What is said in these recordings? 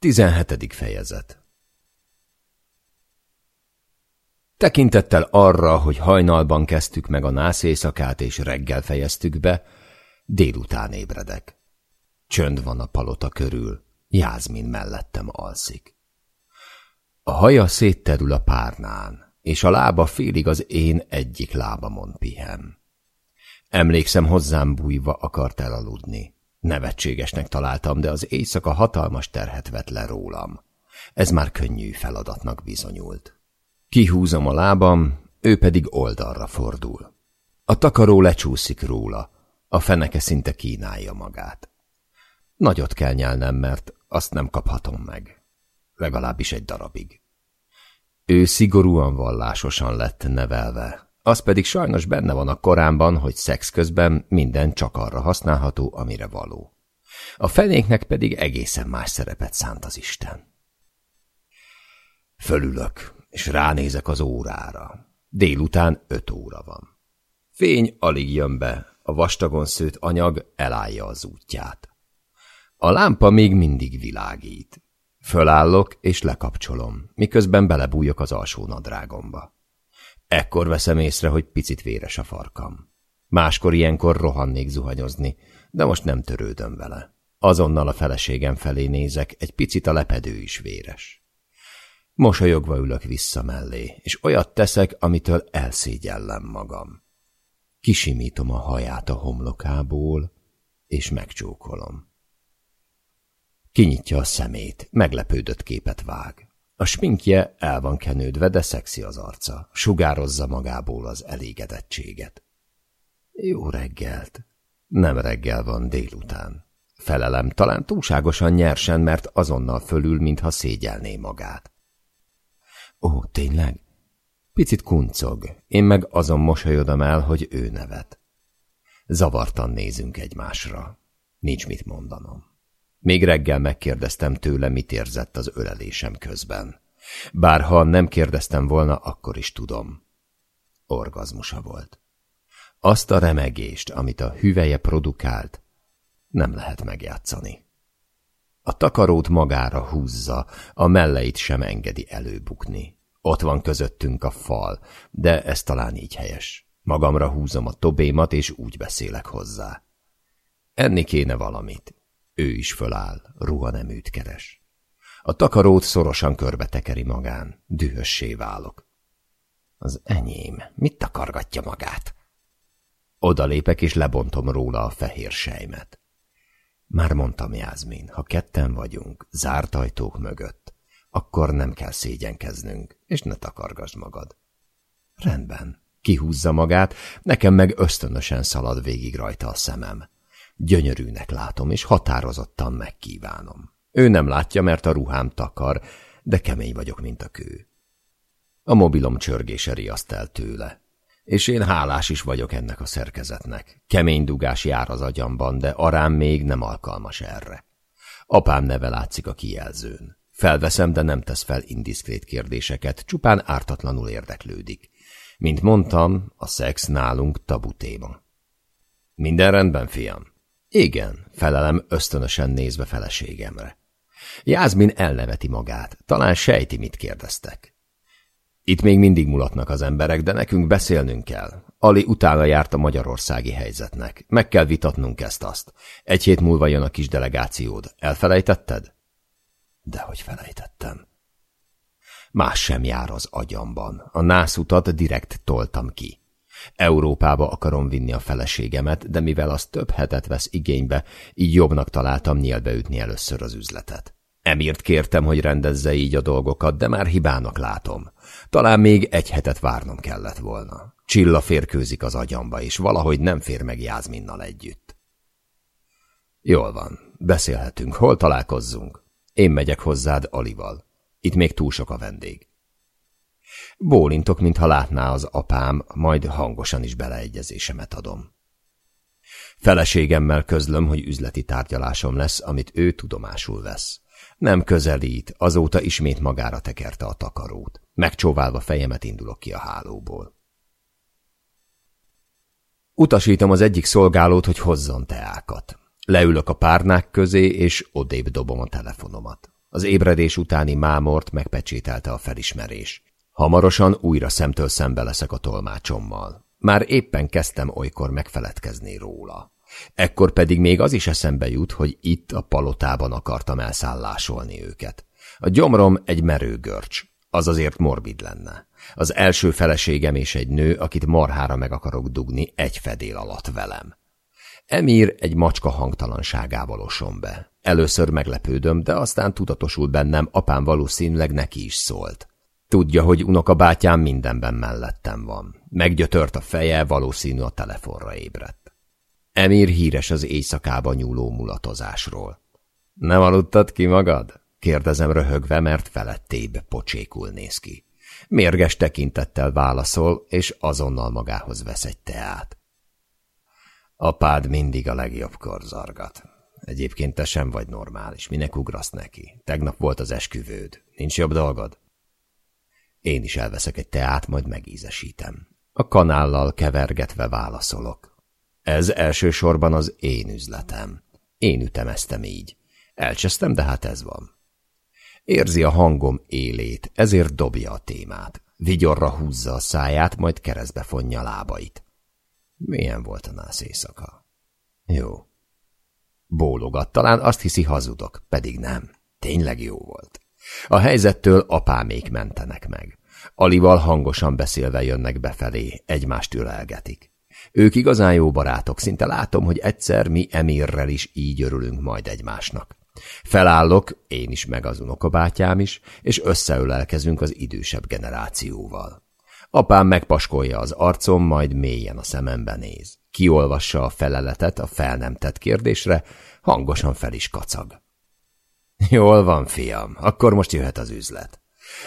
17. fejezet Tekintettel arra, hogy hajnalban kezdtük meg a nász éjszakát és reggel fejeztük be, délután ébredek. Csönd van a palota körül, Jászmin mellettem alszik. A haja szétterül a párnán, és a lába félig az én egyik lábamon pihen. Emlékszem, hozzám bújva akart elaludni. Nevetségesnek találtam, de az éjszaka hatalmas terhet vett le rólam. Ez már könnyű feladatnak bizonyult. Kihúzom a lábam, ő pedig oldalra fordul. A takaró lecsúszik róla, a feneke szinte kínálja magát. Nagyot kell nyelnem, mert azt nem kaphatom meg. Legalábbis egy darabig. Ő szigorúan vallásosan lett nevelve, az pedig sajnos benne van a korámban, hogy szex közben minden csak arra használható, amire való. A fenéknek pedig egészen más szerepet szánt az Isten. Fölülök, és ránézek az órára. Délután öt óra van. Fény alig jön be, a vastagon szőtt anyag elállja az útját. A lámpa még mindig világít. Fölállok és lekapcsolom, miközben belebújok az alsó nadrágomba. Ekkor veszem észre, hogy picit véres a farkam. Máskor ilyenkor rohannék zuhanyozni, de most nem törődöm vele. Azonnal a feleségem felé nézek, egy picit a lepedő is véres. Mosolyogva ülök vissza mellé, és olyat teszek, amitől elszégyellem magam. Kisimítom a haját a homlokából, és megcsókolom. Kinyitja a szemét, meglepődött képet vág. A sminkje el van kenődve, de szexi az arca. Sugározza magából az elégedettséget. Jó reggelt. Nem reggel van, délután. Felelem talán túlságosan nyersen, mert azonnal fölül, mintha szégyelné magát. Ó, tényleg? Picit kuncog, én meg azon mosolyodom el, hogy ő nevet. Zavartan nézünk egymásra. Nincs mit mondanom. Még reggel megkérdeztem tőle, mit érzett az ölelésem közben. Bár ha nem kérdeztem volna, akkor is tudom. Orgazmusa volt. Azt a remegést, amit a hüveje produkált, nem lehet megjátszani. A takarót magára húzza, a melleit sem engedi előbukni. Ott van közöttünk a fal, de ez talán így helyes. Magamra húzom a tobémat, és úgy beszélek hozzá. Enni kéne valamit. Ő is föláll, ruhaneműt keres. A takarót szorosan körbe tekeri magán, dühössé válok. Az enyém, mit takargatja magát? Oda lépek és lebontom róla a fehér sejmet. Már mondtam, Jászmin, ha ketten vagyunk, zárt ajtók mögött, akkor nem kell szégyenkeznünk, és ne takargasd magad. Rendben, kihúzza magát, nekem meg ösztönösen szalad végig rajta a szemem. Gyönyörűnek látom, és határozottan megkívánom. Ő nem látja, mert a ruhám takar, de kemény vagyok, mint a kő. A mobilom csörgése riaszt el tőle. És én hálás is vagyok ennek a szerkezetnek. Kemény dugás jár az agyamban, de arám még nem alkalmas erre. Apám neve látszik a kijelzőn. Felveszem, de nem tesz fel indiszkrét kérdéseket, csupán ártatlanul érdeklődik. Mint mondtam, a szex nálunk tabu téma. Minden rendben, fiam? Igen, felelem ösztönösen nézve feleségemre. Jászmin elneveti magát, talán sejti, mit kérdeztek. Itt még mindig mulatnak az emberek, de nekünk beszélnünk kell. Ali utána járt a magyarországi helyzetnek. Meg kell vitatnunk ezt-azt. Egy hét múlva jön a kis delegációd. Elfelejtetted? Dehogy felejtettem. Más sem jár az agyamban. A nászutat direkt toltam ki. Európába akarom vinni a feleségemet, de mivel az több hetet vesz igénybe, így jobbnak találtam nyílbe ütni először az üzletet. Emírt kértem, hogy rendezze így a dolgokat, de már hibának látom. Talán még egy hetet várnom kellett volna. Csilla férkőzik az agyamba, és valahogy nem fér meg Jászminnal együtt. Jól van, beszélhetünk, hol találkozzunk? Én megyek hozzád Alival. Itt még túl sok a vendég. Bólintok, mintha látná az apám, majd hangosan is beleegyezésemet adom. Feleségemmel közlöm, hogy üzleti tárgyalásom lesz, amit ő tudomásul vesz. Nem közelít, azóta ismét magára tekerte a takarót. Megcsóválva fejemet indulok ki a hálóból. Utasítom az egyik szolgálót, hogy hozzon teákat. Leülök a párnák közé, és odébb dobom a telefonomat. Az ébredés utáni mámort megpecsételte a felismerés. Hamarosan újra szemtől szembe leszek a tolmácsommal. Már éppen kezdtem olykor megfeledkezni róla. Ekkor pedig még az is eszembe jut, hogy itt a palotában akartam elszállásolni őket. A gyomrom egy merő görcs, az azért morbid lenne. Az első feleségem és egy nő, akit marhára meg akarok dugni egy fedél alatt velem. Emír egy macska hangtalanságával osom be. Először meglepődöm, de aztán tudatosult bennem, apám valószínűleg neki is szólt. Tudja, hogy unokabátyám mindenben mellettem van. Meggyötört a feje, valószínű a telefonra ébredt. Emír híres az éjszakába nyúló mulatozásról. Nem aludtad ki magad? Kérdezem röhögve, mert felettébb pocsékul néz ki. Mérges tekintettel válaszol, és azonnal magához vesz egy teát. Apád mindig a legjobbkor zargat. Egyébként te sem vagy normális, minek ugrasz neki? Tegnap volt az esküvőd. Nincs jobb dolgod? Én is elveszek egy teát, majd megízesítem. A kanállal kevergetve válaszolok. Ez elsősorban az én üzletem. Én ütemeztem így. Elcsesztem, de hát ez van. Érzi a hangom élét, ezért dobja a témát. Vigyorra húzza a száját, majd keresztbe fonja lábait. Milyen volt a nász éjszaka? Jó. Bólogat, talán azt hiszi hazudok, pedig nem. Tényleg jó volt. A helyzettől apámék mentenek meg. Alival hangosan beszélve jönnek befelé, egymást ülelgetik. Ők igazán jó barátok, szinte látom, hogy egyszer mi Emirrel is így örülünk majd egymásnak. Felállok, én is meg az unokabátyám is, és összeölelkezünk az idősebb generációval. Apám megpaskolja az arcom, majd mélyen a szemembe néz. Kiolvassa a feleletet a fel nem tett kérdésre, hangosan fel is kacag. Jól van, fiam, akkor most jöhet az üzlet.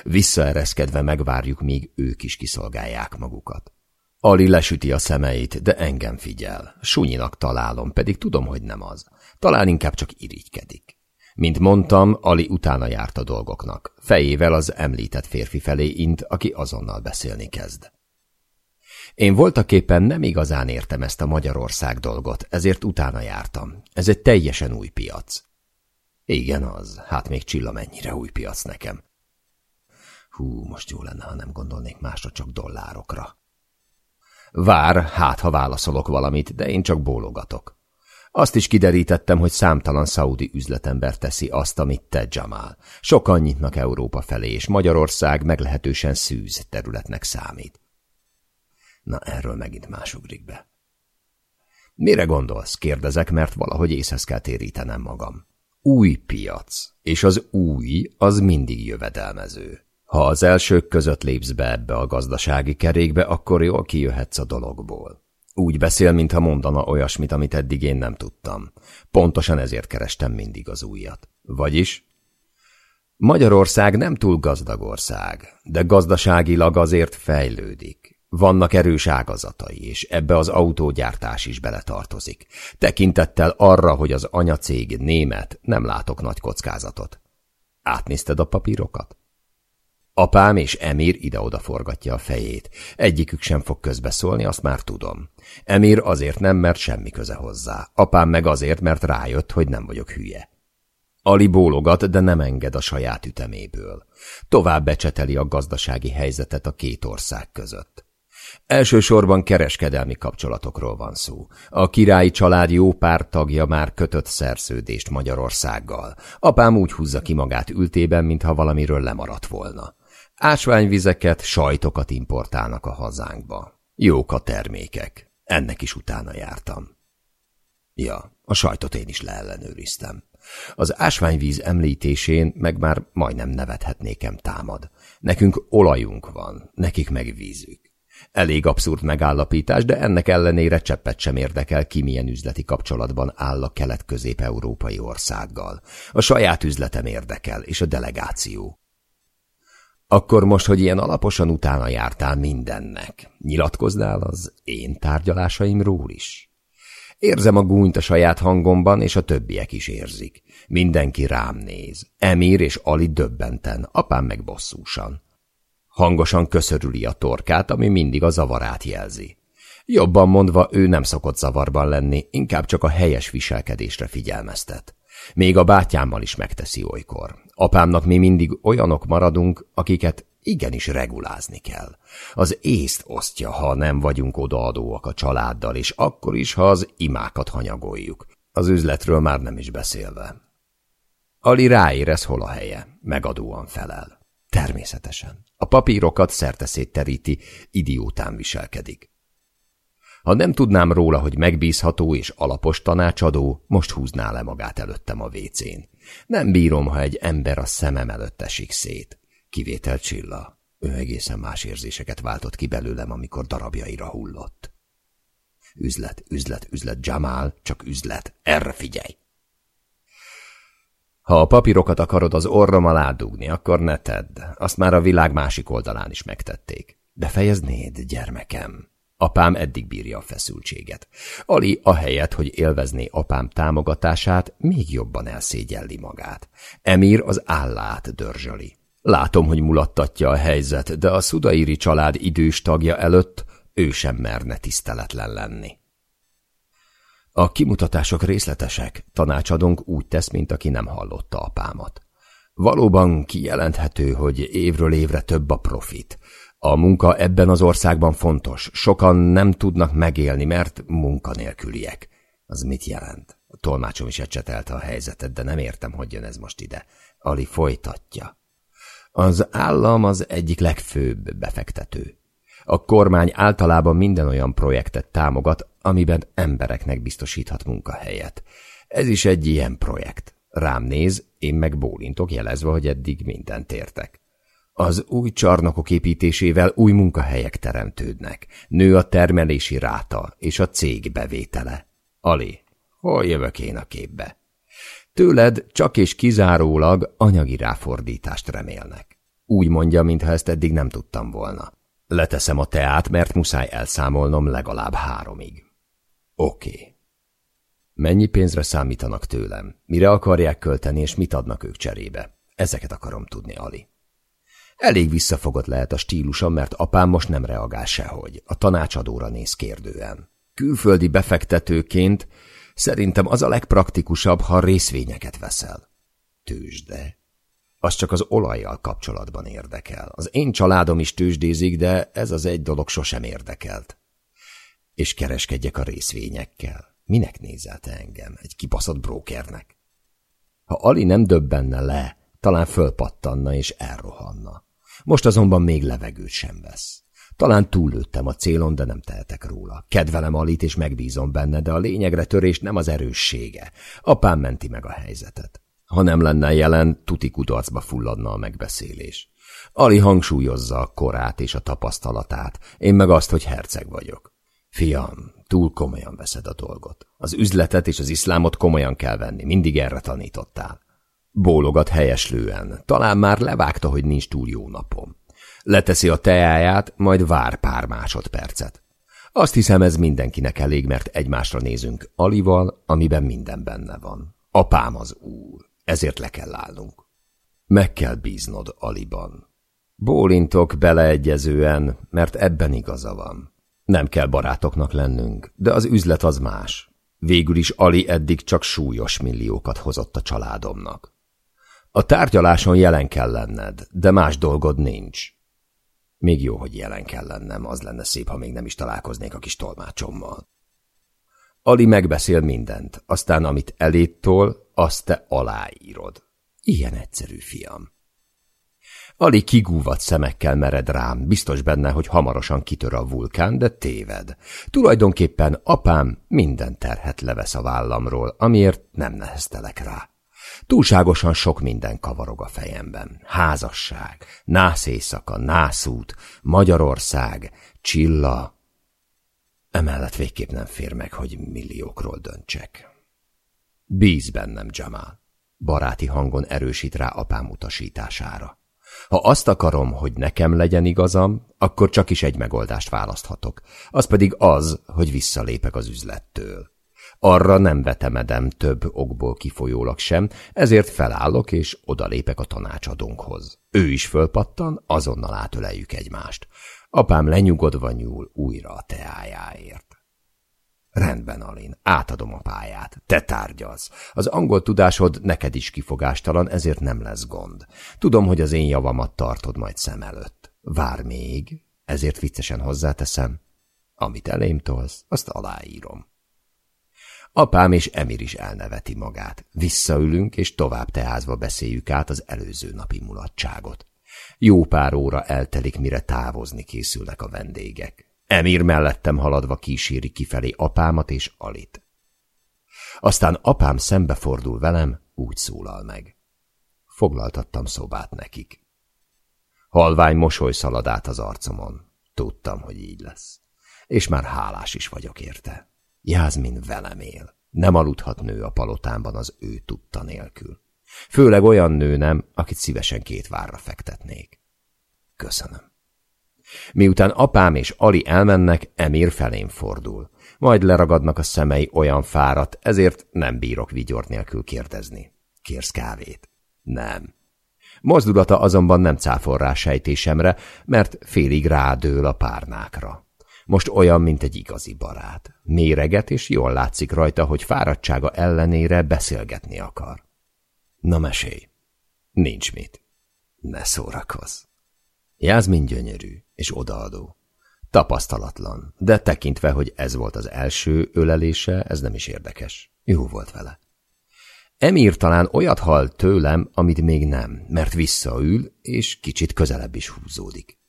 Visszaereszkedve megvárjuk, míg ők is kiszolgálják magukat. Ali lesüti a szemeit, de engem figyel. Sunyinak találom, pedig tudom, hogy nem az. Talán inkább csak irigykedik. Mint mondtam, Ali utána járt a dolgoknak. Fejével az említett férfi felé int, aki azonnal beszélni kezd. Én voltaképpen nem igazán értem ezt a Magyarország dolgot, ezért utána jártam. Ez egy teljesen új piac. Igen az, hát még csilla mennyire új piac nekem. Hú, most jó lenne, ha nem gondolnék másra, csak dollárokra. Vár, hát ha válaszolok valamit, de én csak bólogatok. Azt is kiderítettem, hogy számtalan szaudi üzletember teszi azt, amit te, Jamal. Sokan nyitnak Európa felé, és Magyarország meglehetősen szűz területnek számít. Na, erről megint más ugrik be. Mire gondolsz? kérdezek, mert valahogy észhez kell térítenem magam. Új piac, és az új az mindig jövedelmező. Ha az elsők között lépsz be ebbe a gazdasági kerékbe, akkor jól kijöhetsz a dologból. Úgy beszél, mintha mondana olyasmit, amit eddig én nem tudtam. Pontosan ezért kerestem mindig az újat. Vagyis? Magyarország nem túl gazdag ország, de gazdaságilag azért fejlődik. Vannak erős ágazatai, és ebbe az autógyártás is beletartozik. Tekintettel arra, hogy az anyacég német, nem látok nagy kockázatot. Átnézted a papírokat? Apám és Emir ide-oda forgatja a fejét. Egyikük sem fog közbeszólni, azt már tudom. Emir azért nem, mert semmi köze hozzá. Apám meg azért, mert rájött, hogy nem vagyok hülye. Ali bólogat, de nem enged a saját üteméből. Tovább becseteli a gazdasági helyzetet a két ország között. Elsősorban kereskedelmi kapcsolatokról van szó. A királyi család jó pár tagja már kötött szerződést Magyarországgal. Apám úgy húzza ki magát ültében, mintha valamiről lemaradt volna. Ásványvizeket, sajtokat importálnak a hazánkba. Jók a termékek. Ennek is utána jártam. Ja, a sajtot én is leellenőriztem. Az ásványvíz említésén meg már majdnem nevethetnékem támad. Nekünk olajunk van, nekik meg vízük. Elég abszurd megállapítás, de ennek ellenére cseppet sem érdekel, ki milyen üzleti kapcsolatban áll a kelet-közép-európai országgal. A saját üzletem érdekel, és a delegáció. Akkor most, hogy ilyen alaposan utána jártál mindennek, nyilatkoznál az én tárgyalásaimról is? Érzem a gúnyt a saját hangomban, és a többiek is érzik. Mindenki rám néz. Emír és Ali döbbenten, apám meg bosszúsan. Hangosan köszörüli a torkát, ami mindig a zavarát jelzi. Jobban mondva, ő nem szokott zavarban lenni, inkább csak a helyes viselkedésre figyelmeztet. Még a bátyámmal is megteszi olykor. Apámnak mi mindig olyanok maradunk, akiket igenis regulázni kell. Az észt osztja, ha nem vagyunk odaadóak a családdal, és akkor is, ha az imákat hanyagoljuk. Az üzletről már nem is beszélve. Ali ráérez, hol a helye. Megadóan felel. Természetesen. A papírokat szerte teríti, idiótán viselkedik. Ha nem tudnám róla, hogy megbízható és alapos tanácsadó, most húzná le magát előttem a vécén. Nem bírom, ha egy ember a szemem előtt esik szét. Kivétel Csilla. Ő egészen más érzéseket váltott ki belőlem, amikor darabjaira hullott. Üzlet, üzlet, üzlet, Jamal, csak üzlet. Erre figyelj! Ha a papírokat akarod az orrom alá dugni, akkor ne tedd. Azt már a világ másik oldalán is megtették. Befejeznéd, gyermekem? Apám eddig bírja a feszültséget. Ali ahelyett, hogy élvezné apám támogatását, még jobban elszégyelli magát. Emir az állát dörzsöli. Látom, hogy mulattatja a helyzet, de a szudairi család idős tagja előtt ő sem merne tiszteletlen lenni. A kimutatások részletesek, tanácsadónk úgy tesz, mint aki nem hallotta apámat. Valóban kijelenthető, hogy évről évre több a profit. A munka ebben az országban fontos. Sokan nem tudnak megélni, mert munkanélküliek. Az mit jelent? A tolmácsom is ecsetelte a helyzetet, de nem értem, hogy jön ez most ide. Ali folytatja. Az állam az egyik legfőbb befektető. A kormány általában minden olyan projektet támogat, amiben embereknek biztosíthat munkahelyet. Ez is egy ilyen projekt. Rám néz, én meg bólintok jelezve, hogy eddig mindent értek. Az új csarnokok építésével új munkahelyek teremtődnek. Nő a termelési ráta és a cég bevétele. Ali, hol jövök én a képbe? Tőled csak és kizárólag anyagi ráfordítást remélnek. Úgy mondja, mintha ezt eddig nem tudtam volna. Leteszem a teát, mert muszáj elszámolnom legalább háromig. Oké. Mennyi pénzre számítanak tőlem? Mire akarják költeni, és mit adnak ők cserébe? Ezeket akarom tudni, Ali. Elég visszafogott lehet a stílusom, mert apám most nem reagál sehogy. A tanácsadóra néz kérdően. Külföldi befektetőként szerintem az a legpraktikusabb, ha részvényeket veszel. Tőzsde az csak az olajjal kapcsolatban érdekel. Az én családom is tőzsdézik, de ez az egy dolog sosem érdekelt. És kereskedjek a részvényekkel. Minek nézel te engem? Egy kibaszott brókernek? Ha Ali nem döbbenne le, talán fölpattanna és elrohanna. Most azonban még levegőt sem vesz. Talán túllőttem a célon, de nem tehetek róla. Kedvelem Alit és megbízom benne, de a lényegre törés nem az erőssége. Apám menti meg a helyzetet. Ha nem lenne jelen, tuti kudarcba fulladna a megbeszélés. Ali hangsúlyozza a korát és a tapasztalatát, én meg azt, hogy herceg vagyok. Fiam, túl komolyan veszed a dolgot. Az üzletet és az iszlámot komolyan kell venni, mindig erre tanítottál. Bólogat helyeslően, talán már levágta, hogy nincs túl jó napom. Leteszi a teáját, majd vár pár másodpercet. Azt hiszem, ez mindenkinek elég, mert egymásra nézünk Alival, amiben minden benne van. Apám az úr. Ezért le kell állnunk. Meg kell bíznod Aliban. Bólintok beleegyezően, mert ebben igaza van. Nem kell barátoknak lennünk, de az üzlet az más. Végül is Ali eddig csak súlyos milliókat hozott a családomnak. A tárgyaláson jelen kell lenned, de más dolgod nincs. Még jó, hogy jelen kell lennem, az lenne szép, ha még nem is találkoznék a kis tolmácsommal. Ali megbeszél mindent, aztán amit eléttól, azt te aláírod. Ilyen egyszerű, fiam. Ali kigúvat szemekkel mered rám, biztos benne, hogy hamarosan kitör a vulkán, de téved. Tulajdonképpen apám minden terhet levesz a vállamról, amiért nem neheztelek rá. Túlságosan sok minden kavarog a fejemben. Házasság, nász éjszaka, nászút, Magyarország, csilla, Emellett végképp nem fér meg, hogy milliókról döntsek. Bíz bennem, Jamal. Baráti hangon erősít rá apám utasítására. Ha azt akarom, hogy nekem legyen igazam, akkor csak is egy megoldást választhatok. Az pedig az, hogy visszalépek az üzlettől. Arra nem vetemedem több okból kifolyólag sem, ezért felállok és odalépek a tanácsadónkhoz. Ő is fölpattan, azonnal átöleljük egymást. Apám lenyugodva nyúl újra a teájáért. Rendben, Alin, átadom a pályát. Te tárgyalsz. Az angol tudásod neked is kifogástalan, ezért nem lesz gond. Tudom, hogy az én javamat tartod majd szem előtt. Vár még, ezért viccesen hozzáteszem. Amit elém tolsz, azt aláírom. Apám és Emir is elneveti magát. Visszaülünk, és tovább teázva beszéljük át az előző napi mulatságot. Jó pár óra eltelik, mire távozni készülnek a vendégek. Emir mellettem haladva kíséri kifelé apámat és Alit. Aztán apám szembefordul velem, úgy szólal meg. Foglaltattam szobát nekik. Halvány mosoly szalad át az arcomon. Tudtam, hogy így lesz. És már hálás is vagyok érte. Jászmin velem él. Nem aludhat nő a palotámban az ő tudta nélkül. Főleg olyan nő nem, akit szívesen két várra fektetnék. Köszönöm. Miután apám és Ali elmennek, Emir felém fordul. Majd leragadnak a szemei olyan fáradt, ezért nem bírok vigyor nélkül kérdezni. Kérsz kávét? Nem. Mozdulata azonban nem cáfol rá sejtésemre, mert félig rádől a párnákra. Most olyan, mint egy igazi barát. Méreget, és jól látszik rajta, hogy fáradtsága ellenére beszélgetni akar. Na mesélj. Nincs mit. Ne szórakozz. Jászmin gyönyörű és odaadó. Tapasztalatlan, de tekintve, hogy ez volt az első ölelése, ez nem is érdekes. Jó volt vele. Emír talán olyat hall tőlem, amit még nem, mert visszaül, és kicsit közelebb is húzódik.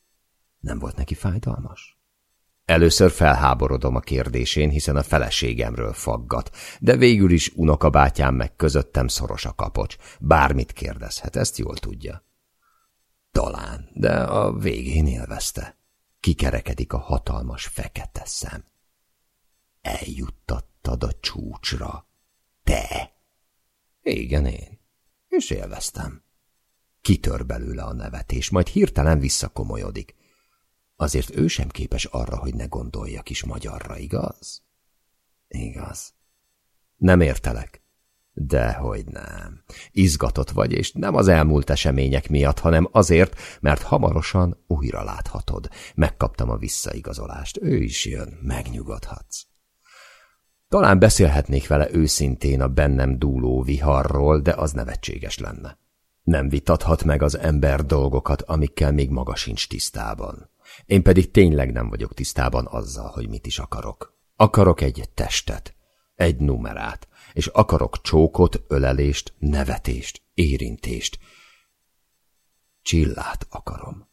Nem volt neki fájdalmas? Először felháborodom a kérdésén, hiszen a feleségemről faggat, de végül is unokabátyám meg közöttem szoros a kapocs. Bármit kérdezhet, ezt jól tudja. Talán, de a végén élvezte. Kikerekedik a hatalmas fekete szem. Eljuttattad a csúcsra. Te! Igen, én. És élveztem. Kitör belőle a nevetés, majd hirtelen visszakomolyodik. Azért ő sem képes arra, hogy ne gondoljak is magyarra, igaz? Igaz. Nem értelek. Dehogy nem. Izgatott vagy, és nem az elmúlt események miatt, hanem azért, mert hamarosan újra láthatod. Megkaptam a visszaigazolást. Ő is jön, megnyugodhatsz. Talán beszélhetnék vele őszintén a bennem dúló viharról, de az nevetséges lenne. Nem vitathat meg az ember dolgokat, amikkel még maga sincs tisztában. Én pedig tényleg nem vagyok tisztában azzal, hogy mit is akarok. Akarok egy testet, egy numerát, és akarok csókot, ölelést, nevetést, érintést. Csillát akarom.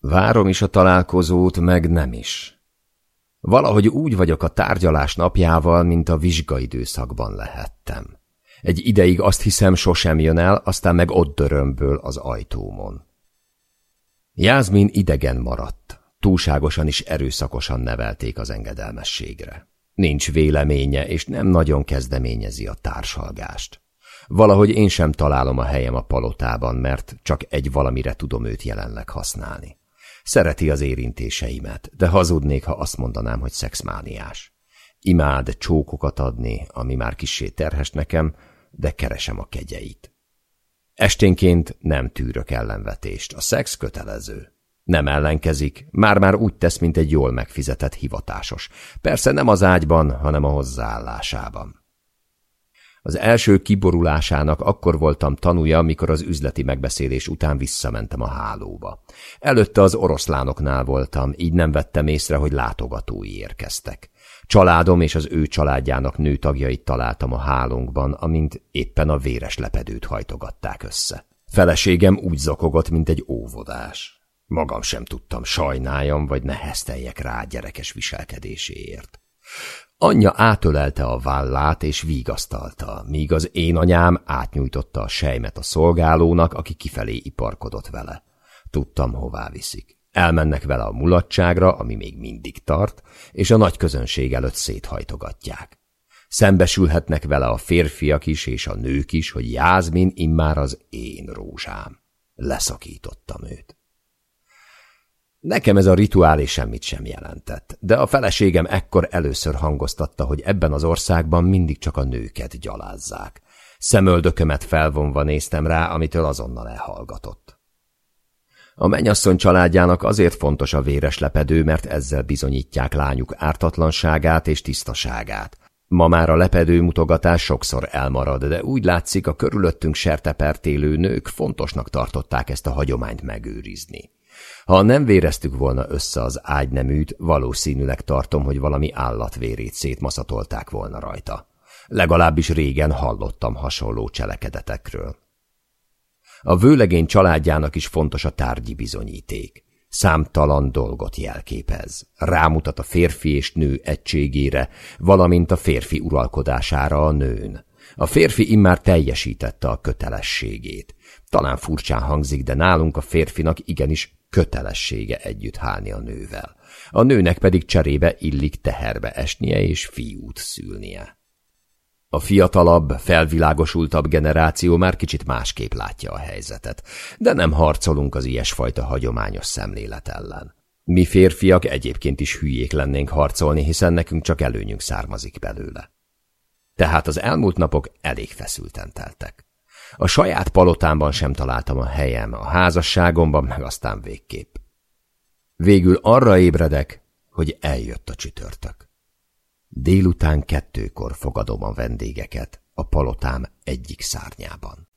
Várom is a találkozót, meg nem is. Valahogy úgy vagyok a tárgyalás napjával, mint a vizsgaidőszakban lehettem. Egy ideig azt hiszem sosem jön el, aztán meg ott dörömből az ajtómon. Jászmin idegen maradt. Túlságosan is erőszakosan nevelték az engedelmességre. Nincs véleménye, és nem nagyon kezdeményezi a társalgást. Valahogy én sem találom a helyem a palotában, mert csak egy valamire tudom őt jelenleg használni. Szereti az érintéseimet, de hazudnék, ha azt mondanám, hogy szexmániás. Imád csókokat adni, ami már kissé terhes nekem, de keresem a kegyeit. Esténként nem tűrök ellenvetést, a szex kötelező. Nem ellenkezik, már-már úgy tesz, mint egy jól megfizetett hivatásos. Persze nem az ágyban, hanem a hozzáállásában. Az első kiborulásának akkor voltam tanúja, amikor az üzleti megbeszélés után visszamentem a hálóba. Előtte az oroszlánoknál voltam, így nem vettem észre, hogy látogatói érkeztek. Családom és az ő családjának nőtagjait találtam a hálónkban, amint éppen a véres lepedőt hajtogatták össze. Feleségem úgy zokogott, mint egy óvodás. Magam sem tudtam sajnáljam, vagy nehezteljek rá gyerekes viselkedéséért. Anyja átölelte a vállát és vigasztalta, míg az én anyám átnyújtotta a sejmet a szolgálónak, aki kifelé iparkodott vele. Tudtam, hová viszik. Elmennek vele a mulatságra, ami még mindig tart, és a nagy közönség előtt széthajtogatják. Szembesülhetnek vele a férfiak is és a nők is, hogy Jászmin immár az én rózsám. Leszakítottam őt. Nekem ez a rituálé semmit sem jelentett, de a feleségem ekkor először hangoztatta, hogy ebben az országban mindig csak a nőket gyalázzák. Szemöldökömet felvonva néztem rá, amitől azonnal elhallgatott. A mennyasszony családjának azért fontos a véres lepedő, mert ezzel bizonyítják lányuk ártatlanságát és tisztaságát. Ma már a lepedő mutogatás sokszor elmarad, de úgy látszik, a körülöttünk sertepertélő nők fontosnak tartották ezt a hagyományt megőrizni. Ha nem véreztük volna össze az ágyneműt, valószínűleg tartom, hogy valami állatvérét szétmaszatolták volna rajta. Legalábbis régen hallottam hasonló cselekedetekről. A vőlegény családjának is fontos a tárgyi bizonyíték. Számtalan dolgot jelképez. Rámutat a férfi és nő egységére, valamint a férfi uralkodására a nőn. A férfi immár teljesítette a kötelességét. Talán furcsán hangzik, de nálunk a férfinak igenis kötelessége együtt hálni a nővel. A nőnek pedig cserébe illik teherbe esnie és fiút szülnie. A fiatalabb, felvilágosultabb generáció már kicsit másképp látja a helyzetet, de nem harcolunk az ilyesfajta hagyományos szemlélet ellen. Mi férfiak egyébként is hülyék lennénk harcolni, hiszen nekünk csak előnyünk származik belőle. Tehát az elmúlt napok elég feszülten teltek. A saját palotámban sem találtam a helyem, a házasságomban meg aztán végképp. Végül arra ébredek, hogy eljött a csütörtök. Délután kettőkor fogadom a vendégeket a palotám egyik szárnyában.